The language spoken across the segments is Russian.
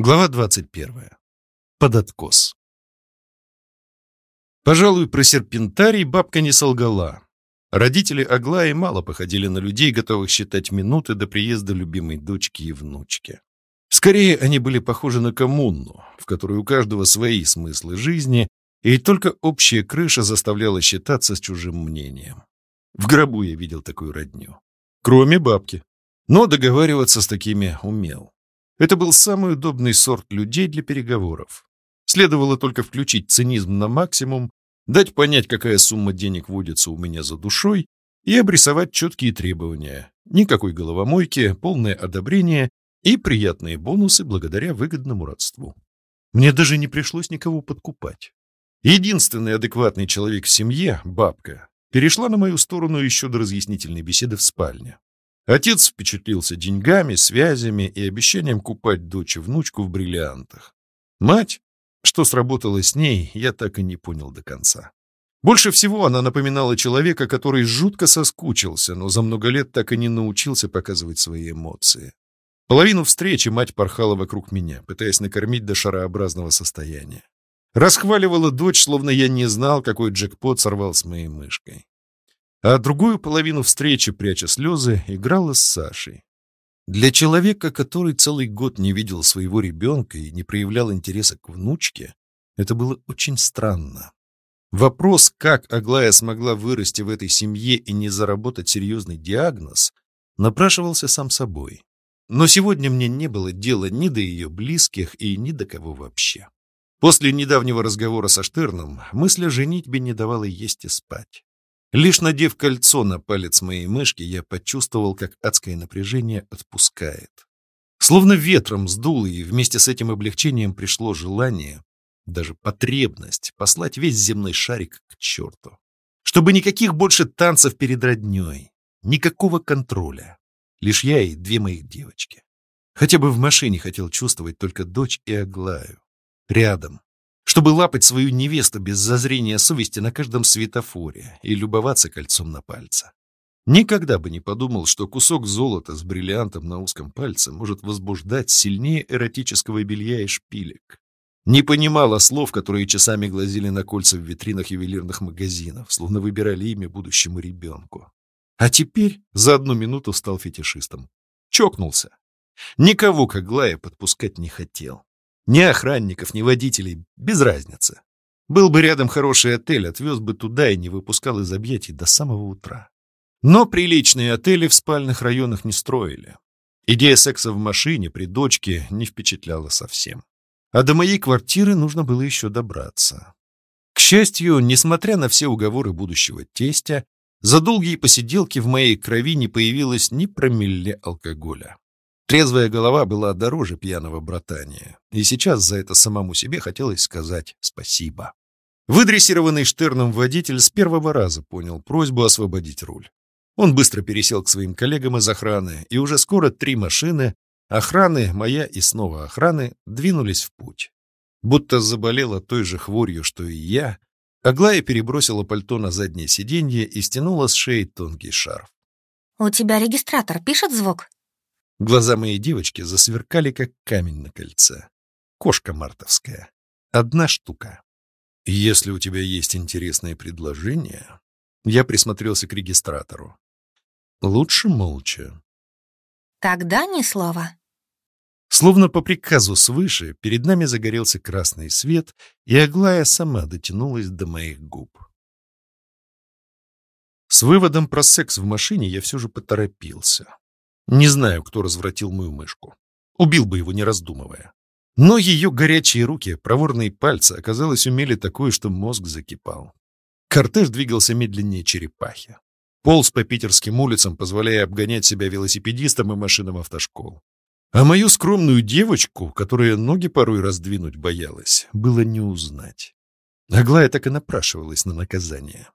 Глава 21. Под откос. Пожалуй, про серпентарий бабка не солгала. Родители Аглаи мало походили на людей, готовых считать минуты до приезда любимой дочки и внучки. Скорее, они были похожи на коммуну, в которой у каждого свои смыслы жизни, и только общая крыша заставляла считаться с чужим мнением. В гробу я видел такую родню. Кроме бабки. Но договариваться с такими умел. Это был самый удобный сорт людей для переговоров. Следовало только включить цинизм на максимум, дать понять, какая сумма денег водится у меня за душой, и обрисовать четкие требования. Никакой головомойки, полное одобрение и приятные бонусы благодаря выгодному родству. Мне даже не пришлось никого подкупать. Единственный адекватный человек в семье, бабка, перешла на мою сторону еще до разъяснительной беседы в спальне. Отец впечатлился деньгами, связями и обещанием купать дочь и внучку в бриллиантах. Мать, что сработало с ней, я так и не понял до конца. Больше всего она напоминала человека, который жутко соскучился, но за много лет так и не научился показывать свои эмоции. Половину встречи мать порхала вокруг меня, пытаясь накормить до шарообразного состояния. Расхваливала дочь, словно я не знал, какой джекпот сорвал с моей мышкой а другую половину встречи, пряча слезы, играла с Сашей. Для человека, который целый год не видел своего ребенка и не проявлял интереса к внучке, это было очень странно. Вопрос, как Аглая смогла вырасти в этой семье и не заработать серьезный диагноз, напрашивался сам собой. Но сегодня мне не было дела ни до ее близких и ни до кого вообще. После недавнего разговора со Штерном мысль о женитьбе не давала есть и спать. Лишь надев кольцо на палец моей мышки, я почувствовал, как адское напряжение отпускает. Словно ветром сдуло, и вместе с этим облегчением пришло желание, даже потребность, послать весь земной шарик к черту. Чтобы никаких больше танцев перед родней, никакого контроля. Лишь я и две моих девочки. Хотя бы в машине хотел чувствовать только дочь и Аглаю. Рядом, чтобы лапать свою невесту без зазрения совести на каждом светофоре и любоваться кольцом на пальце. Никогда бы не подумал, что кусок золота с бриллиантом на узком пальце может возбуждать сильнее эротического белья и шпилек. Не понимала слов, которые часами глазели на кольца в витринах ювелирных магазинов, словно выбирали имя будущему ребенку. А теперь за одну минуту стал фетишистом. Чокнулся. Никого к Аглае подпускать не хотел. Ни охранников, ни водителей, без разницы. Был бы рядом хороший отель, отвез бы туда и не выпускал из объятий до самого утра. Но приличные отели в спальных районах не строили. Идея секса в машине при дочке не впечатляла совсем. А до моей квартиры нужно было еще добраться. К счастью, несмотря на все уговоры будущего тестя, за долгие посиделки в моей крови не появилось ни промилле алкоголя. Трезвая голова была дороже пьяного братания, и сейчас за это самому себе хотелось сказать спасибо. Выдрессированный Штерном водитель с первого раза понял просьбу освободить руль. Он быстро пересел к своим коллегам из охраны, и уже скоро три машины, охраны, моя и снова охраны, двинулись в путь. Будто заболела той же хворью, что и я, Аглая перебросила пальто на заднее сиденье и стянула с шеи тонкий шарф. «У тебя регистратор пишет звук?» Глаза моей девочки засверкали, как камень на кольце. Кошка мартовская. Одна штука. Если у тебя есть интересные предложения... Я присмотрелся к регистратору. Лучше молча. Тогда ни слова. Словно по приказу свыше, перед нами загорелся красный свет, и Аглая сама дотянулась до моих губ. С выводом про секс в машине я все же поторопился. Не знаю, кто развратил мою мышку. Убил бы его, не раздумывая. Но ее горячие руки, проворные пальцы, оказалось, умели такое, что мозг закипал. Кортеж двигался медленнее черепахи. Полз по питерским улицам, позволяя обгонять себя велосипедистам и машинам автошкол. А мою скромную девочку, которая ноги порой раздвинуть боялась, было не узнать. Аглая так и напрашивалась на наказание.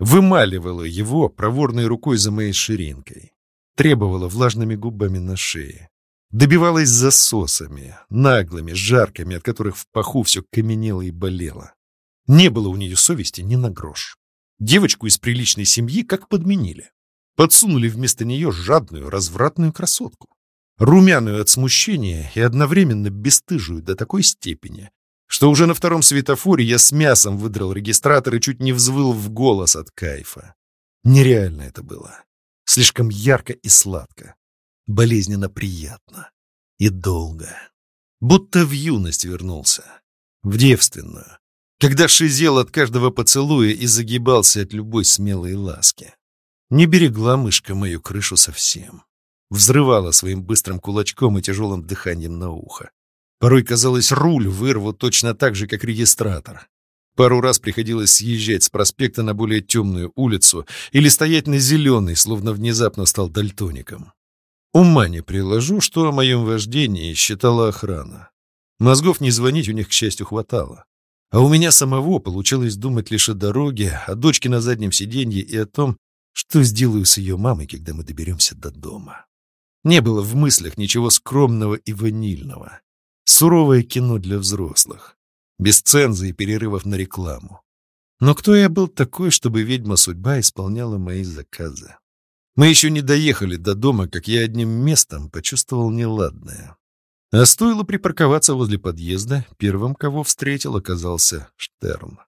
Вымаливала его проворной рукой за моей ширинкой требовала влажными губами на шее. Добивалась засосами, наглыми, жаркими, от которых в паху все каменело и болело. Не было у нее совести ни на грош. Девочку из приличной семьи как подменили. Подсунули вместо нее жадную, развратную красотку. румяную от смущения и одновременно бесстыжую до такой степени, что уже на втором светофоре я с мясом выдрал регистратор и чуть не взвыл в голос от кайфа. Нереально это было. Слишком ярко и сладко. Болезненно приятно. И долго. Будто в юность вернулся. В девственную. Когда шизел от каждого поцелуя и загибался от любой смелой ласки. Не берегла мышка мою крышу совсем. Взрывала своим быстрым кулачком и тяжелым дыханием на ухо. Порой, казалось, руль вырву точно так же, как регистратор. Пару раз приходилось съезжать с проспекта на более темную улицу или стоять на зеленой, словно внезапно стал дальтоником. Ума не приложу, что о моем вождении считала охрана. Мозгов не звонить у них, к счастью, хватало. А у меня самого получалось думать лишь о дороге, о дочке на заднем сиденье и о том, что сделаю с ее мамой, когда мы доберемся до дома. Не было в мыслях ничего скромного и ванильного. Суровое кино для взрослых. Без цензы и перерывов на рекламу. Но кто я был такой, чтобы ведьма-судьба исполняла мои заказы? Мы еще не доехали до дома, как я одним местом почувствовал неладное. А стоило припарковаться возле подъезда, первым, кого встретил, оказался Штерн.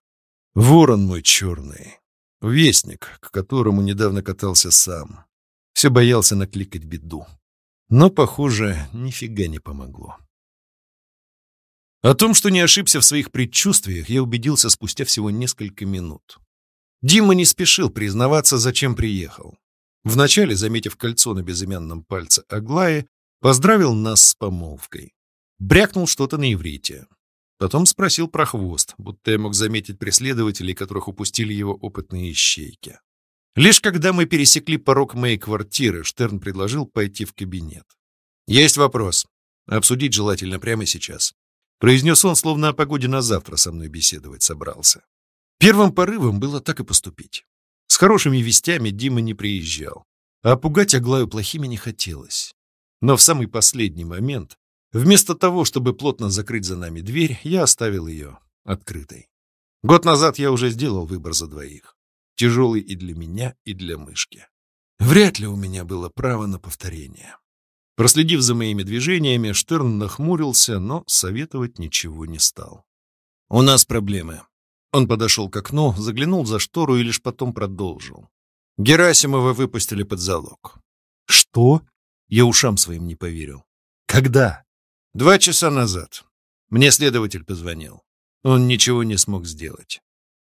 Ворон мой черный. Вестник, к которому недавно катался сам. Все боялся накликать беду. Но, похоже, нифига не помогло. О том, что не ошибся в своих предчувствиях, я убедился спустя всего несколько минут. Дима не спешил признаваться, зачем приехал. Вначале, заметив кольцо на безымянном пальце Аглаи, поздравил нас с помолвкой. Брякнул что-то на иврите. Потом спросил про хвост, будто я мог заметить преследователей, которых упустили его опытные ищейки. Лишь когда мы пересекли порог моей квартиры, Штерн предложил пойти в кабинет. «Есть вопрос. Обсудить желательно прямо сейчас. Произнес он, словно о погоде на завтра со мной беседовать собрался. Первым порывом было так и поступить. С хорошими вестями Дима не приезжал, а пугать Аглаю плохими не хотелось. Но в самый последний момент, вместо того, чтобы плотно закрыть за нами дверь, я оставил ее открытой. Год назад я уже сделал выбор за двоих. Тяжелый и для меня, и для мышки. Вряд ли у меня было право на повторение. Проследив за моими движениями, Штерн нахмурился, но советовать ничего не стал. «У нас проблемы». Он подошел к окну, заглянул за штору и лишь потом продолжил. Герасимова выпустили под залог. «Что?» Я ушам своим не поверил. «Когда?» «Два часа назад. Мне следователь позвонил. Он ничего не смог сделать».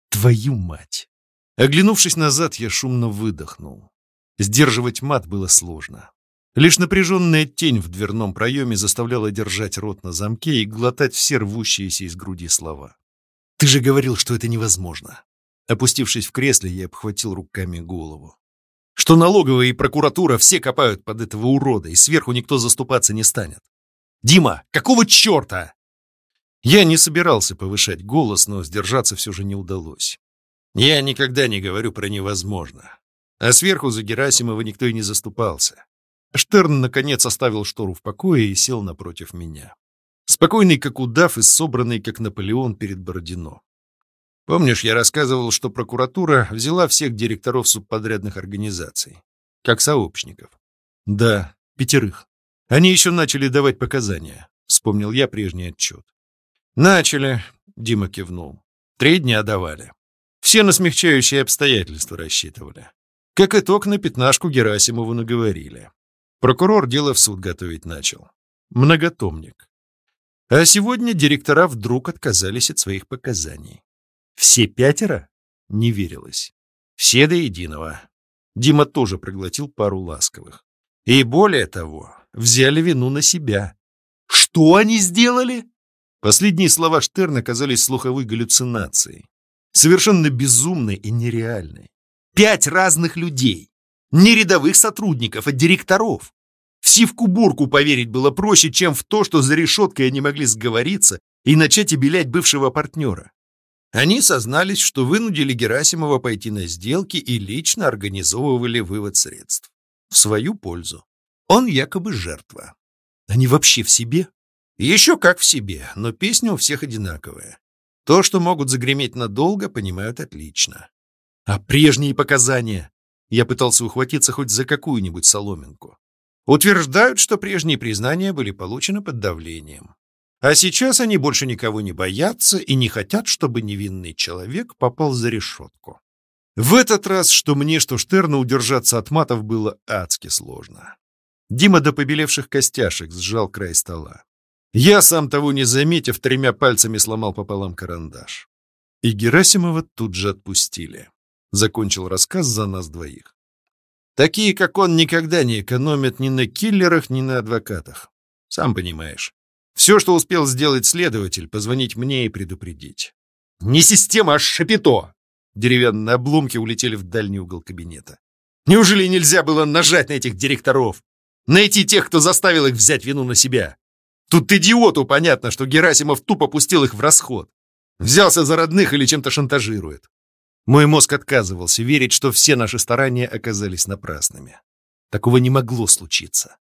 «Твою мать!» Оглянувшись назад, я шумно выдохнул. Сдерживать мат было сложно. Лишь напряженная тень в дверном проеме заставляла держать рот на замке и глотать все рвущиеся из груди слова. «Ты же говорил, что это невозможно!» Опустившись в кресле, я обхватил руками голову. «Что налоговая и прокуратура все копают под этого урода, и сверху никто заступаться не станет. Дима, какого черта?» Я не собирался повышать голос, но сдержаться все же не удалось. Я никогда не говорю про невозможно. А сверху за Герасимова никто и не заступался. Штерн, наконец, оставил штору в покое и сел напротив меня. Спокойный, как удав, и собранный, как Наполеон перед Бородино. Помнишь, я рассказывал, что прокуратура взяла всех директоров субподрядных организаций, как сообщников? Да, пятерых. Они еще начали давать показания, вспомнил я прежний отчет. Начали, Дима кивнул. Три дня давали. Все на смягчающие обстоятельства рассчитывали. Как итог, на пятнашку Герасимову наговорили. Прокурор дело в суд готовить начал. Многотомник. А сегодня директора вдруг отказались от своих показаний. Все пятеро? Не верилось. Все до единого. Дима тоже проглотил пару ласковых. И более того, взяли вину на себя. Что они сделали? Последние слова Штерна оказались слуховой галлюцинацией. Совершенно безумной и нереальной. Пять разных людей. Не рядовых сотрудников, а директоров. В сивку-бурку поверить было проще, чем в то, что за решеткой они могли сговориться и начать обелять бывшего партнера. Они сознались, что вынудили Герасимова пойти на сделки и лично организовывали вывод средств. В свою пользу. Он якобы жертва. Они вообще в себе? Еще как в себе, но песня у всех одинаковая. То, что могут загреметь надолго, понимают отлично. А прежние показания? Я пытался ухватиться хоть за какую-нибудь соломинку. Утверждают, что прежние признания были получены под давлением. А сейчас они больше никого не боятся и не хотят, чтобы невинный человек попал за решетку. В этот раз, что мне, что Штерну удержаться от матов было адски сложно. Дима до побелевших костяшек сжал край стола. Я, сам того не заметив, тремя пальцами сломал пополам карандаш. И Герасимова тут же отпустили. Закончил рассказ за нас двоих. Такие, как он, никогда не экономят ни на киллерах, ни на адвокатах. Сам понимаешь. Все, что успел сделать следователь, позвонить мне и предупредить. Не система, а шапито! Деревянные обломки улетели в дальний угол кабинета. Неужели нельзя было нажать на этих директоров? Найти тех, кто заставил их взять вину на себя? Тут идиоту понятно, что Герасимов тупо пустил их в расход. Взялся за родных или чем-то шантажирует. Мой мозг отказывался верить, что все наши старания оказались напрасными. Такого не могло случиться.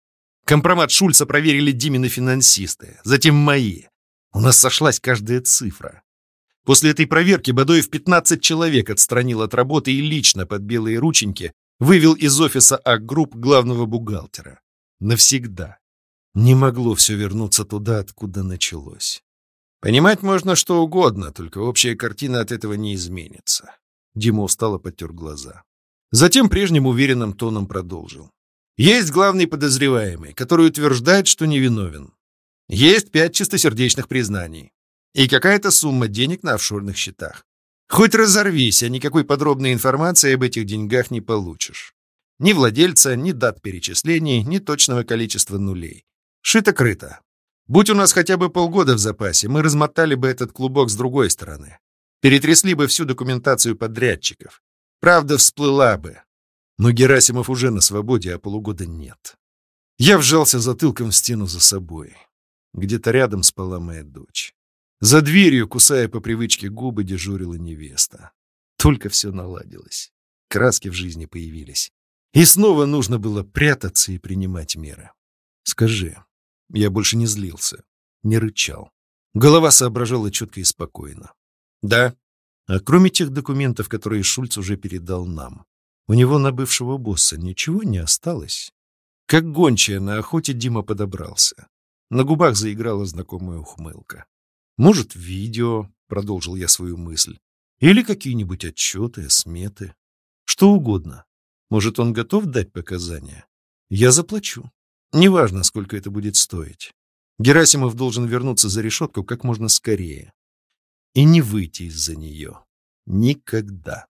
Компромат Шульца проверили Димины финансисты, затем мои. У нас сошлась каждая цифра. После этой проверки Бадоев 15 человек отстранил от работы и лично под белые рученьки вывел из офиса А-групп главного бухгалтера. Навсегда. Не могло все вернуться туда, откуда началось. Понимать можно что угодно, только общая картина от этого не изменится. Дима устало потер глаза. Затем прежним уверенным тоном продолжил. Есть главный подозреваемый, который утверждает, что невиновен. Есть пять чистосердечных признаний. И какая-то сумма денег на офшорных счетах. Хоть разорвись, а никакой подробной информации об этих деньгах не получишь. Ни владельца, ни дат перечислений, ни точного количества нулей. Шито-крыто. Будь у нас хотя бы полгода в запасе, мы размотали бы этот клубок с другой стороны. Перетрясли бы всю документацию подрядчиков. Правда всплыла бы. Но Герасимов уже на свободе, а полугода нет. Я вжался затылком в стену за собой. Где-то рядом спала моя дочь. За дверью, кусая по привычке губы, дежурила невеста. Только все наладилось. Краски в жизни появились. И снова нужно было прятаться и принимать меры. Скажи, я больше не злился, не рычал. Голова соображала четко и спокойно. Да. А кроме тех документов, которые Шульц уже передал нам, у него на бывшего босса ничего не осталось. Как гончая на охоте Дима подобрался. На губах заиграла знакомая ухмылка. Может, видео, продолжил я свою мысль, или какие-нибудь отчеты, сметы. Что угодно. Может, он готов дать показания? Я заплачу. Неважно, сколько это будет стоить. Герасимов должен вернуться за решетку как можно скорее и не выйти из-за нее. Никогда.